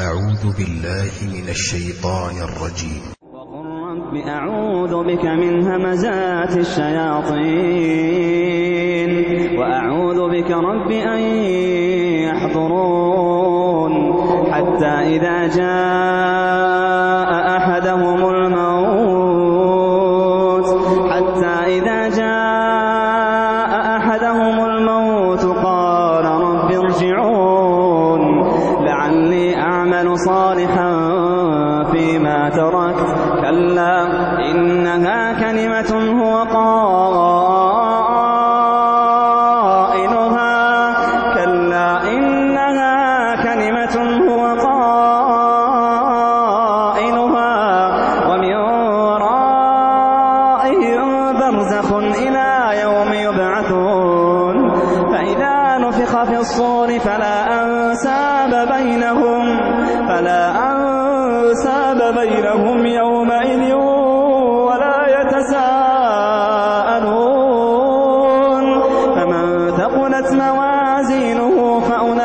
أعوذ بالله من الشيطان الرجيم. وقل رب أعوذ بك من همزات الشياطين وأعوذ بك رب أن يحضرون حتى إذا جاء برزخ إلى يوم يبعثون. فإذا نفخ في الصور فلا أنساب بينهم فلا أنساب بينهم يومئذ ولا يتساءلون. فمن ثقلت موازينه فأولئك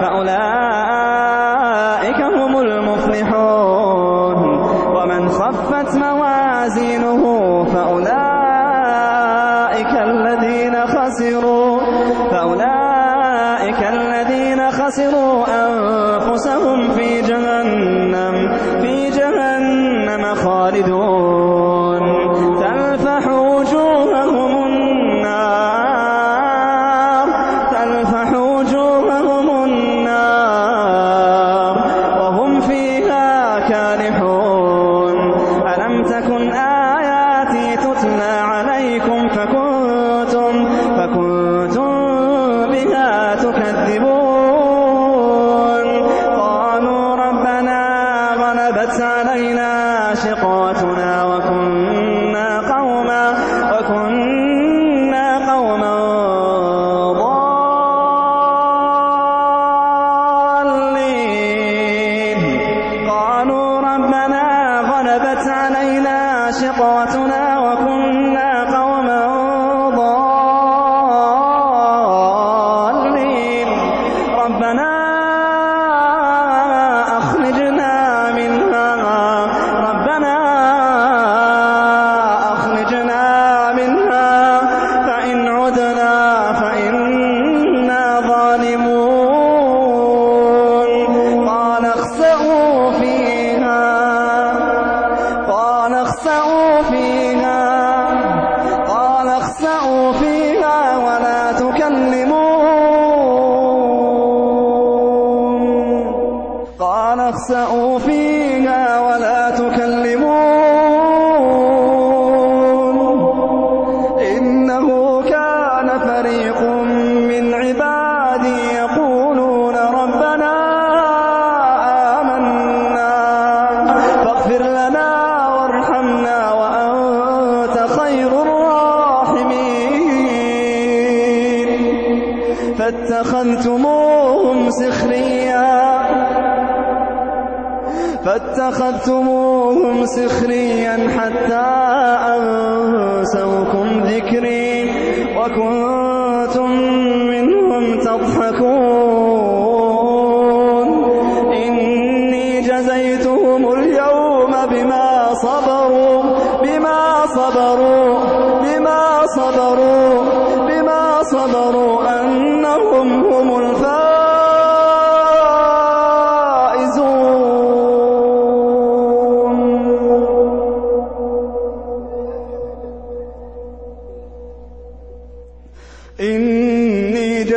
فأولئك هم المفلحون. موازينه فأولئك الذين خسروا فأولئك الذين خسروا أنفسهم في جهنم. فكنتم فكنتم بها تكذبون. قالوا ربنا غلبت علينا شقوتنا وكنا قوما وكنا قوما ضالين. قالوا ربنا غلبت علينا شقوتنا وكنا اخسئوا فيها ولا تكلمون. إنه كان فريق من عبادي يقولون ربنا آمنا. فاغفر لنا وارحمنا وأنت خير الراحمين. فاتخذتموهم سخريا. فاتخذتموهم سخريا حتى أنسوكم ذكري وكنتم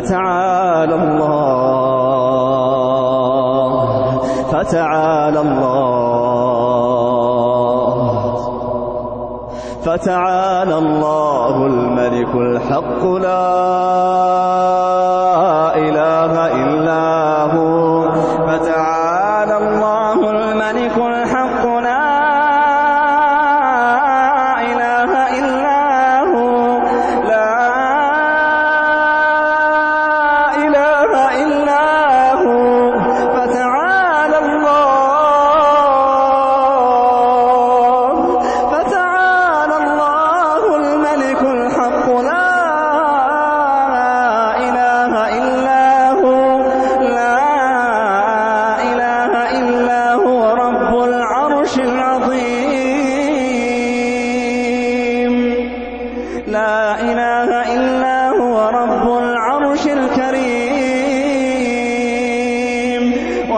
فتعالى الله. فتعالى الله. فتعالى الله الملك الحق لا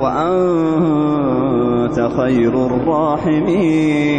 وأنت خير الراحمين.